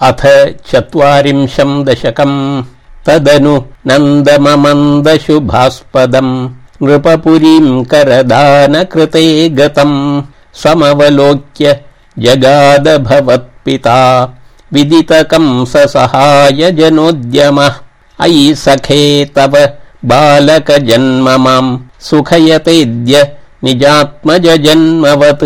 अथ चत्वारिंशम् दशकम्। तदनु नन्दममन्दशुभास्पदम्। नृपपुरीम् करदानकृते गतम्। समवलोक्य जगाद भवत्पिता विदितकम् स सहाय जनोद्यमः। अयि सखे तव बालक जन्म माम् सुखयतेद्य निजात्मज जन्मवत्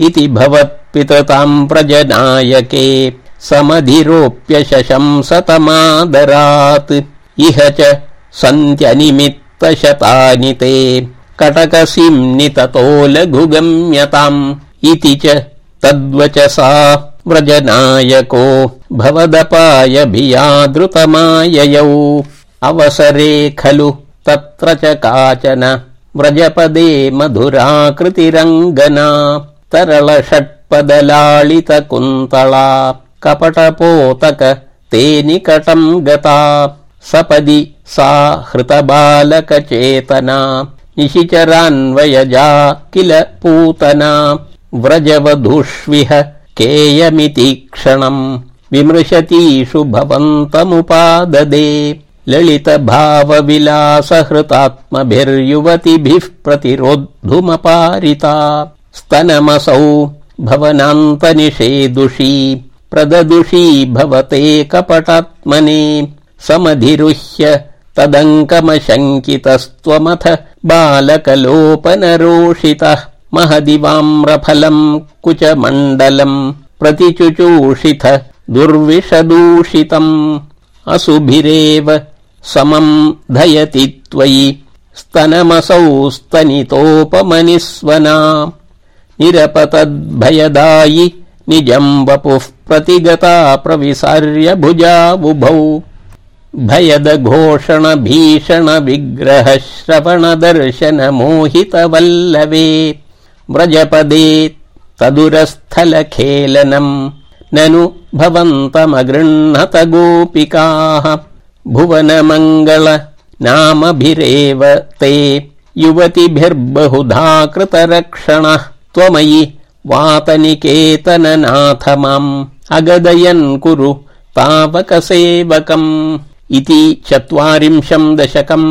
इति भवत्पितताम् प्रजनायके समधिरोप्य शशंसतमादरात् इह च सन्त्यनिमित्तशतानि ते कटकसिम्नि ततो लघुगम्यताम् इति च तद्वचसा व्रजनायको भवदपायभियादृतमाययौ। अवसरे खलु तत्र च काचन व्रजपदे मधुराकृतिरङ्गना तरल षट्पदलाळित कुन्तला कपटपोतक ते निकटम् गता सपदि सा हृतबालक चेतना निशिचरान्वयजा किल पूतना। व्रजवधूष्विह केयमिति क्षणम्। विमृशतीषु भवन्तमुपाददे। ललित भाव विलास हृतात्मभिर्युवतिभिः प्रतिरोद्धुमपारिता। स्तनमसौ भवनान्तनिषेदुषी प्रददुषी भवते कपटात्मने समधिरुह्य तदङ्कमशङ्कितस्त्वमथ बालकलोपनरोषितः महदिवाम्रफलम् कुचमण्डलम् प्रतिचुचूषिथ दुर्विषदूषितम्। असुभिरेव समम् धयति त्वयि स्तनमसौ स्तनितोपमनिस्वना निरपतद्भयदायि निजम् वपुः प्रतिगता प्रविसार्य भुजाबुभौ भयद घोषण भीषण विग्रह श्रवण दर्शन मोहित वल्लवे व्रजपदे तदुरस्थल खेलनम् ननु भवन्तमगृह्णत गोपिकाः भुवन मङ्गल नामभिरेव ते। युवतिभिर्बहुधा कृतरक्षणः त्वमयि वातनिकेतन नाथ माम् अगदयन् कुरु तावक सेवकम् इति चत्वारिंशम् दशकम्